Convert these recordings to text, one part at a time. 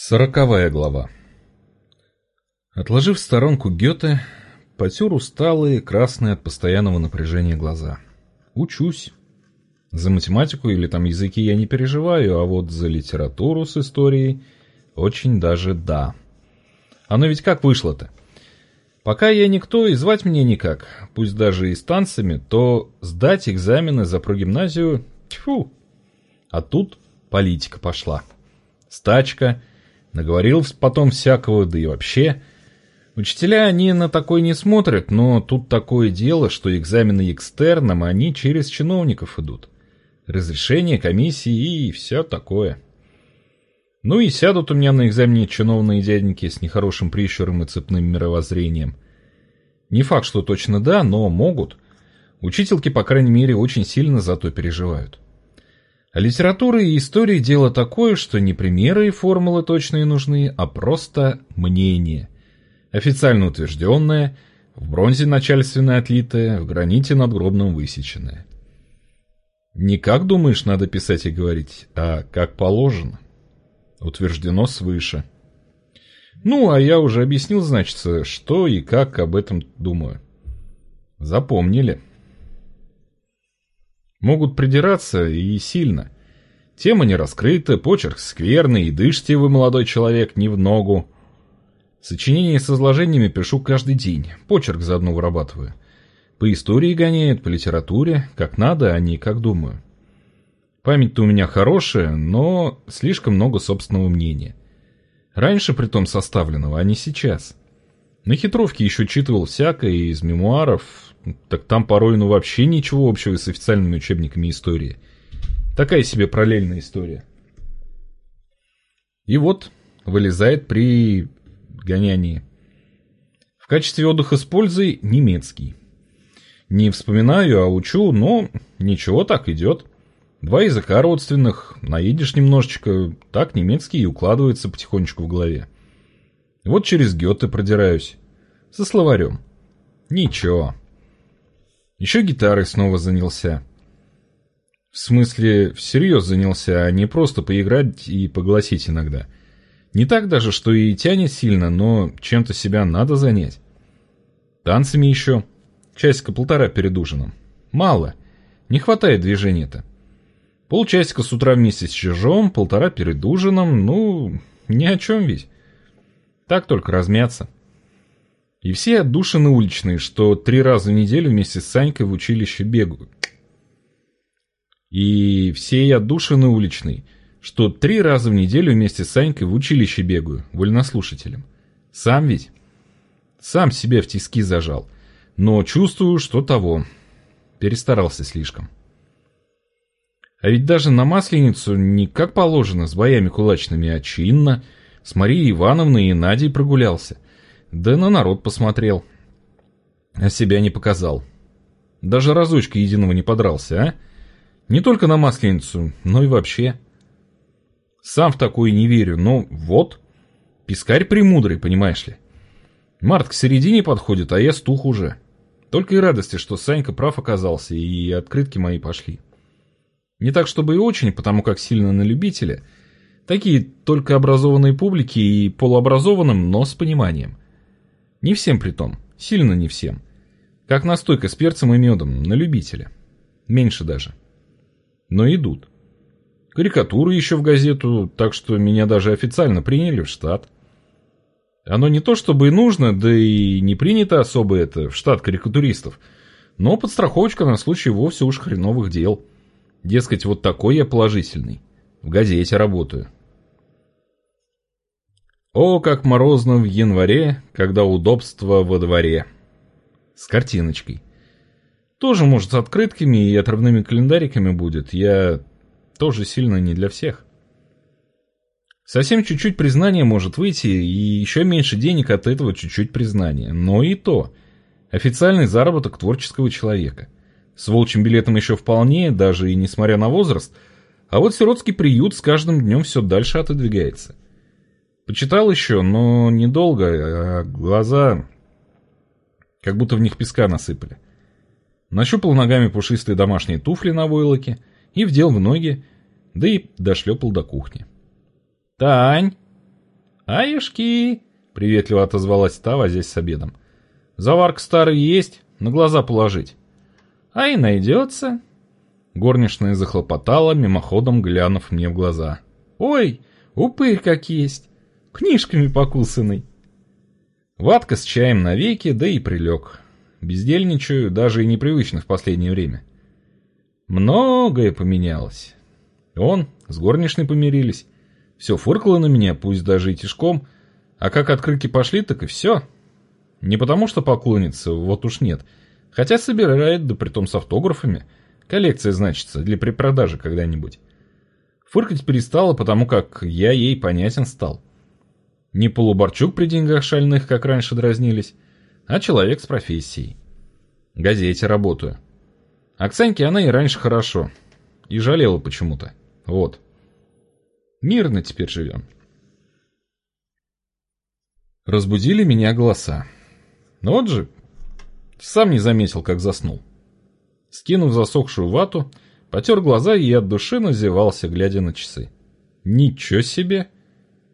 Сороковая глава. Отложив в сторонку Гёте, потер усталые, красные от постоянного напряжения глаза. Учусь. За математику или там языки я не переживаю, а вот за литературу с историей очень даже да. Оно ведь как вышло-то? Пока я никто и звать мне никак, пусть даже и с то сдать экзамены за прогимназию, тьфу. А тут политика пошла. Стачка — Наговорил потом всякого, да и вообще. Учителя, они на такое не смотрят, но тут такое дело, что экзамены экстерном, они через чиновников идут. Разрешение комиссии и все такое. Ну и сядут у меня на экзамене чиновные дяденьки с нехорошим прищуром и цепным мировоззрением. Не факт, что точно да, но могут. Учительки, по крайней мере, очень сильно за то переживают. А литература и история дело такое, что не примеры и формулы точные нужны, а просто мнение. Официально утвержденное, в бронзе начальственно отлитое, в граните надгробном высеченное. Не как думаешь надо писать и говорить, а как положено. Утверждено свыше. Ну, а я уже объяснил, значит, что и как об этом думаю. Запомнили. Могут придираться и сильно. Тема не раскрыта, почерк скверный, и дышите вы, молодой человек, не в ногу. Сочинения с изложениями пишу каждый день, почерк заодно вырабатываю. По истории гоняют, по литературе, как надо, а не как думаю. Память-то у меня хорошая, но слишком много собственного мнения. Раньше при том составленного, а не сейчас. На хитровке еще читывал всякое из мемуаров, так там порой ну вообще ничего общего с официальными учебниками истории. Такая себе параллельная история. И вот вылезает при гонянии. В качестве отдыха с пользой немецкий. Не вспоминаю, а учу, но ничего так идет. Два языка родственных, наедешь немножечко, так немецкий и укладывается потихонечку в голове. Вот через Гёте продираюсь. Со словарем. Ничего. Еще гитарой снова занялся. В смысле, всерьез занялся, а не просто поиграть и погласить иногда. Не так даже, что и тянет сильно, но чем-то себя надо занять. Танцами еще. Часика-полтора перед ужином. Мало. Не хватает движения-то. Полчасика с утра вместе с чижом, полтора перед ужином, ну, ни о чем ведь. Так только размяться. И все отдушины уличные, что три раза в неделю вместе с Санькой в училище бегают. И все отдушины уличные, что три раза в неделю вместе с Санькой в училище бегаю, вольнослушателем. Сам ведь? Сам себе в тиски зажал. Но чувствую, что того. Перестарался слишком. А ведь даже на Масленицу не как положено с боями кулачными, а чинно, с Марией Ивановной и Надей прогулялся. Да на народ посмотрел. А себя не показал. Даже разочка единого не подрался, а? Не только на Масленицу, но и вообще. Сам в такое не верю, но вот. Пискарь премудрый, понимаешь ли. Март к середине подходит, а я стух уже. Только и радости, что Санька прав оказался, и открытки мои пошли. Не так, чтобы и очень, потому как сильно на любителя. Такие только образованные публики и полуобразованным, но с пониманием. Не всем при том, сильно не всем. Как настойка с перцем и медом, на любителя. Меньше даже. Но идут. Карикатуры еще в газету, так что меня даже официально приняли в штат. Оно не то чтобы и нужно, да и не принято особо это в штат карикатуристов, но подстраховочка на случай вовсе уж хреновых дел. Дескать, вот такой я положительный. В газете работаю. О, как морозно в январе, когда удобство во дворе. С картиночкой. Тоже, может, с открытками и отрывными календариками будет. Я тоже сильно не для всех. Совсем чуть-чуть признания может выйти, и еще меньше денег от этого чуть-чуть признания. Но и то. Официальный заработок творческого человека. С волчьим билетом еще вполне, даже и несмотря на возраст. А вот сиротский приют с каждым днем все дальше отодвигается. Почитал еще, но недолго, а глаза как будто в них песка насыпали. Нащупал ногами пушистые домашние туфли на войлоке и вдел в ноги, да и дошлепал до кухни. «Тань!» «Аюшки!» — приветливо отозвалась та, возясь с обедом. «Заварка старый есть, на глаза положить». «А и найдется». Горничная захлопотала, мимоходом глянув мне в глаза. «Ой, упырь как есть! Книжками покусанный!» Ватка с чаем навеки, да и прилег. Бездельничаю, даже и непривычно в последнее время. Многое поменялось. Он, с горничной помирились. Все фыркало на меня, пусть даже и тишком. А как открытки пошли, так и все. Не потому что поклонница, вот уж нет. Хотя собирает, да притом с автографами. Коллекция, значится, для препродажи когда-нибудь. Фыркать перестала, потому как я ей понятен стал. Не полуборчук при деньгах шальных, как раньше дразнились, а человек с профессией. Газете работаю. Оксаньке она и раньше хорошо. И жалела почему-то. Вот. Мирно теперь живем. Разбудили меня голоса. Ну вот же, сам не заметил, как заснул. Скинув засохшую вату, потер глаза и от души назевался, глядя на часы. Ничего себе!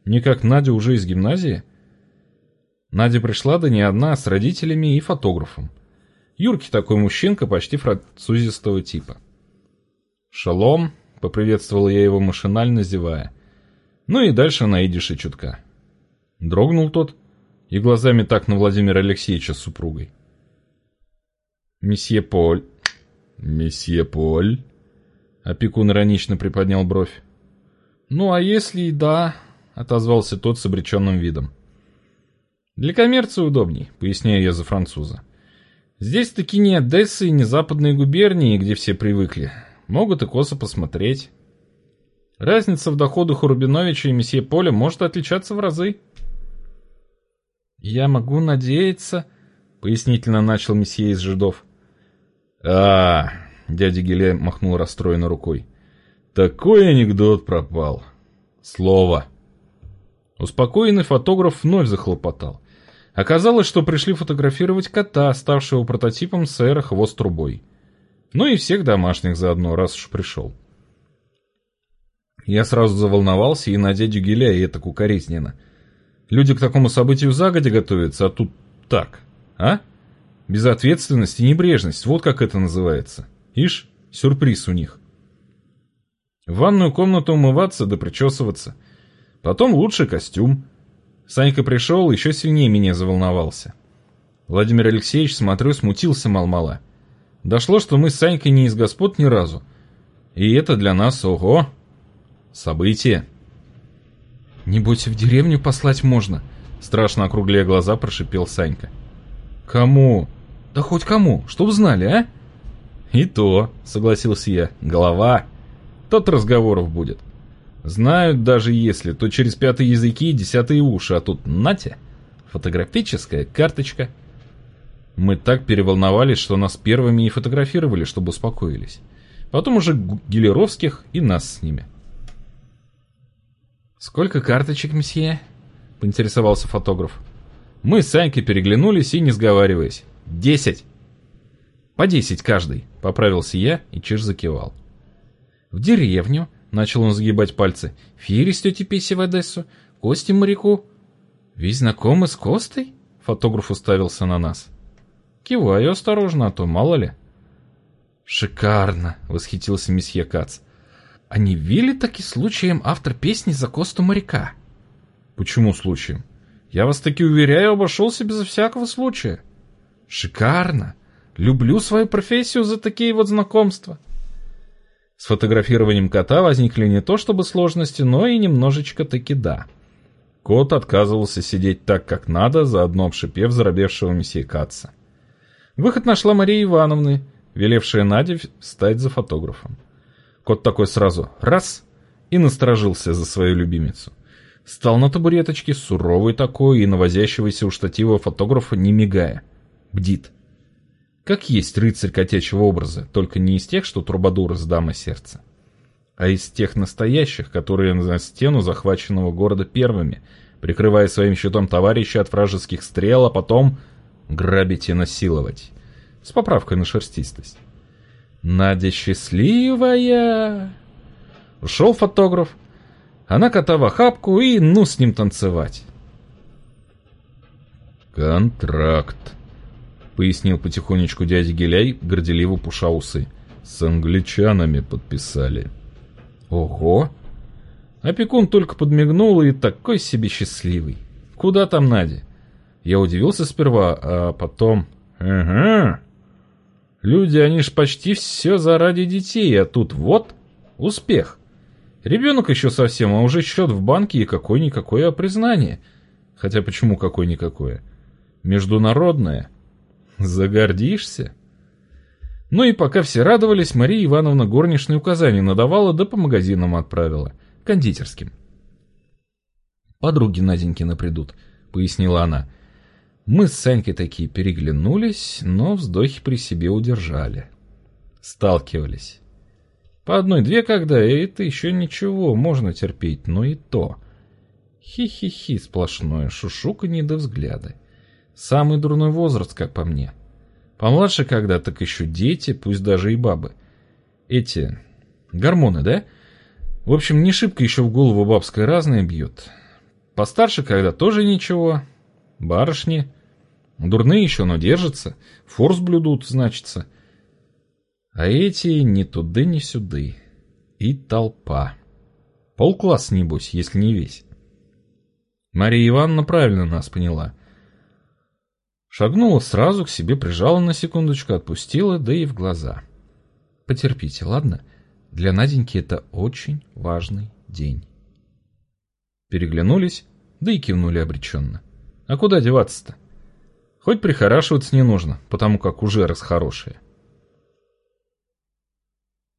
Не как Надя уже из гимназии? Надя пришла да не одна, а с родителями и фотографом. Юрки такой мужчинка почти французистого типа. «Шалом», — поприветствовал я его машинально, зевая. Ну и дальше на идише чутка. Дрогнул тот и глазами так на Владимира Алексеевича с супругой. «Месье Поль». «Месье Поль?» Опекун иронично приподнял бровь. «Ну, а если и да?» — отозвался тот с обреченным видом. «Для коммерции удобней», — поясняю я за француза. «Здесь таки не Одесса и не западные губернии, где все привыкли. Могут и косо посмотреть. Разница в доходах у Рубиновича и месье Поля может отличаться в разы». «Я могу надеяться», — пояснительно начал месье из жидов. а дядя Геле махнул расстроенно рукой. «Такой анекдот пропал. Слово». Успокоенный фотограф вновь захлопотал. Оказалось, что пришли фотографировать кота, ставшего прототипом сэра хвост трубой. Ну и всех домашних заодно, раз уж пришел. Я сразу заволновался и на дядю Геля и это укоризненно. Люди к такому событию загодя готовятся, а тут так, а? Безответственность и небрежность, вот как это называется. Ишь, сюрприз у них. В ванную комнату умываться да причесываться. Потом лучший костюм. Санька пришел, еще сильнее меня заволновался. Владимир Алексеевич, смотрю, смутился мал-мала. Дошло, что мы с Санькой не из господ ни разу. И это для нас, ого, событие. «Не бойся, в деревню послать можно», — страшно округляя глаза, прошипел Санька. «Кому?» «Да хоть кому, чтоб знали, а?» «И то», — согласился я, — «голова. Тот разговоров будет». Знают даже если, то через пятые языки и десятые уши, а тут нате, фотографическая карточка. Мы так переволновались, что нас первыми и фотографировали, чтобы успокоились. Потом уже Гелеровских и нас с ними. «Сколько карточек, месье?» — поинтересовался фотограф. Мы с Санькой переглянулись и, не сговариваясь, «Десять!» «По десять каждый», — поправился я и чиж закивал. В деревню Начал он сгибать пальцы. «Фири с тетей Писи в Одессу, Кости моряку». «Ведь знакомы с Костой?» Фотограф уставился на нас. Киваю осторожно, а то мало ли. «Шикарно!» — восхитился месье Кац. «А не вели таки случаем автор песни за Косту моряка?» «Почему случаем? Я вас таки уверяю, обошелся безо всякого случая». «Шикарно! Люблю свою профессию за такие вот знакомства». С фотографированием кота возникли не то чтобы сложности, но и немножечко таки да. Кот отказывался сидеть так, как надо, заодно обшипев заробевшего месье Катца. Выход нашла Мария Ивановна, велевшая Наде стать за фотографом. Кот такой сразу «раз» и насторожился за свою любимицу. Стал на табуреточке, суровый такой, и навозящегося у штатива фотографа не мигая. Бдит. Как есть рыцарь котячьего образа, только не из тех, что трубадуры с дамой сердца, а из тех настоящих, которые на стену захваченного города первыми, прикрывая своим щитом товарища от вражеских стрел, а потом грабить и насиловать. С поправкой на шерстистость. Надя счастливая! Ушел фотограф. Она кота в охапку и ну с ним танцевать. «Контракт», — пояснил потихонечку дядя Геляй, горделиво пуша усы. «С англичанами подписали». «Ого!» Опекун только подмигнул и такой себе счастливый. «Куда там Надя?» Я удивился сперва, а потом... «Ага!» Люди, они ж почти все заради детей, а тут вот успех. Ребенок еще совсем, а уже счет в банке и какое-никакое признание. Хотя почему какое-никакое? Международное. Загордишься? Ну и пока все радовались, Мария Ивановна горничные указания надавала, да по магазинам отправила. Кондитерским. «Подруги Наденькина придут», — пояснила она. Мы с Санькой такие переглянулись, но вздохи при себе удержали. Сталкивались. По одной-две когда, и это еще ничего, можно терпеть, но и то. Хи-хи-хи сплошное, шушуканье до взгляда. Самый дурной возраст, как по мне. Помладше когда, так еще дети, пусть даже и бабы. Эти... гормоны, да? В общем, не шибко еще в голову бабское разное бьет. Постарше когда тоже ничего. Барышни. Дурные еще, но держатся. Форс блюдут, значится. А эти ни туды, ни сюды. И толпа. Полкласс, небось, если не весь. Мария Ивановна правильно нас поняла. Шагнула сразу к себе, прижала на секундочку, отпустила, да и в глаза. Потерпите, ладно? Для Наденьки это очень важный день. Переглянулись, да и кивнули обреченно. А куда деваться-то? Хоть прихорашиваться не нужно, потому как уже расхорошие.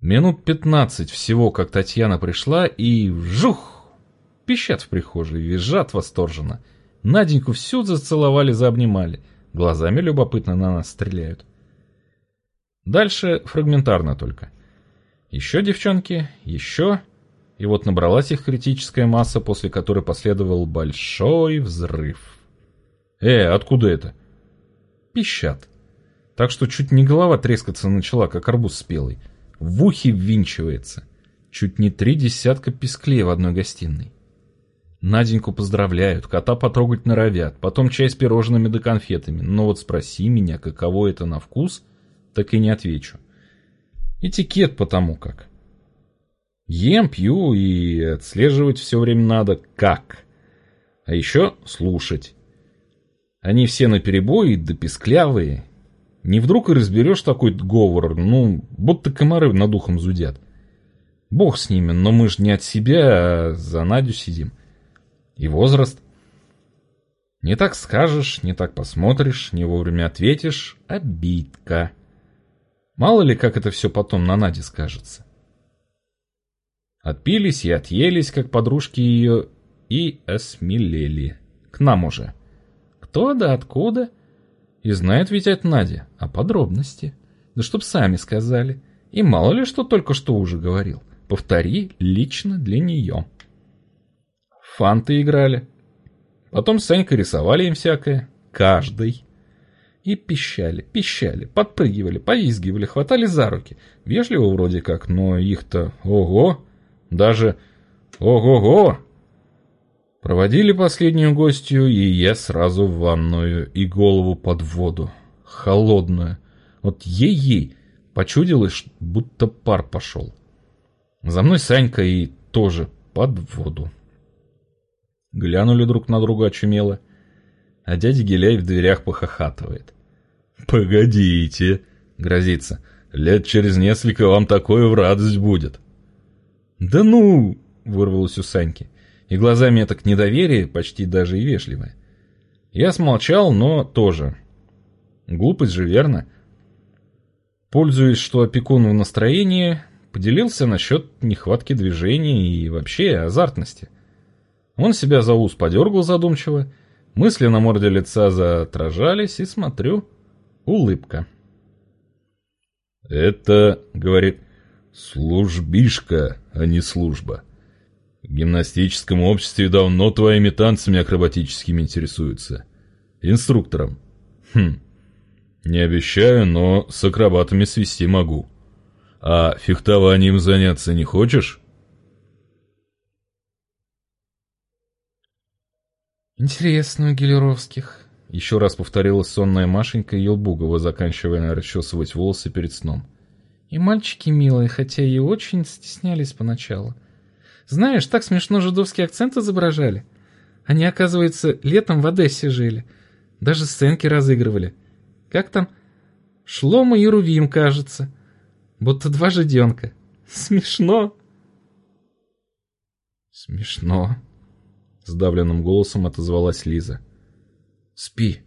Минут пятнадцать всего, как Татьяна пришла, и вжух! Пищат в прихожей, визжат восторженно. Наденьку всю зацеловали, заобнимали. Глазами любопытно на нас стреляют. Дальше фрагментарно только. Еще девчонки, еще... И вот набралась их критическая масса, после которой последовал большой взрыв. «Э, откуда это?» «Пищат. Так что чуть не голова трескаться начала, как арбуз спелый в ухе ввинчивается. Чуть не три десятка песклей в одной гостиной. Наденьку поздравляют, кота потрогать норовят, потом чай с пирожными да конфетами. Но вот спроси меня, каково это на вкус, так и не отвечу. Этикет потому как. Ем, пью и отслеживать все время надо как. А еще слушать. Они все наперебой да песклявые, не вдруг и разберешь такой говор, ну, будто комары над духом зудят. Бог с ними, но мы ж не от себя, а за Надю сидим. И возраст. Не так скажешь, не так посмотришь, не вовремя ответишь. Обидка. Мало ли, как это все потом на Наде скажется. Отпились и отъелись, как подружки ее, и осмелели. К нам уже. Кто да откуда? — и знает ведь это Надя, а подробности. Да чтоб сами сказали. И мало ли что только что уже говорил. Повтори лично для нее. Фанты играли. Потом с Санькой рисовали им всякое. Каждый. И пищали, пищали, подпрыгивали, повизгивали, хватали за руки. Вежливо вроде как, но их-то ого! Даже ого-го! Проводили последнюю гостью, и я сразу в ванную и голову под воду. Холодную. Вот ей-ей почудилось, будто пар пошел. За мной Санька и тоже под воду. Глянули друг на друга очумело, а дядя Геляй в дверях похохатывает. «Погодите!» — грозится. «Лет через несколько вам такое в радость будет». «Да ну!» — вырвалось у Саньки и глазами так недоверие, почти даже и вежливое. Я смолчал, но тоже. Глупость же, верно? Пользуясь, что опекун в настроении, поделился насчет нехватки движения и вообще азартности. Он себя за ус подергал задумчиво, мысли на морде лица заотражались, и смотрю, улыбка. «Это, — говорит, — службишка, а не служба». В гимнастическом обществе давно твоими танцами акробатическими интересуются. Инструктором. Хм. Не обещаю, но с акробатами свести могу. А фехтованием заняться не хочешь? Интересно у Гелеровских. Еще раз повторила сонная Машенька Елбугова, заканчивая расчесывать волосы перед сном. И мальчики милые, хотя и очень стеснялись поначалу. Знаешь, так смешно жидовский акцент изображали. Они, оказывается, летом в Одессе жили. Даже сценки разыгрывали. Как там? Шлома и Рувим, кажется. Будто два жиденка. Смешно. Смешно. Сдавленным голосом отозвалась Лиза. Спи.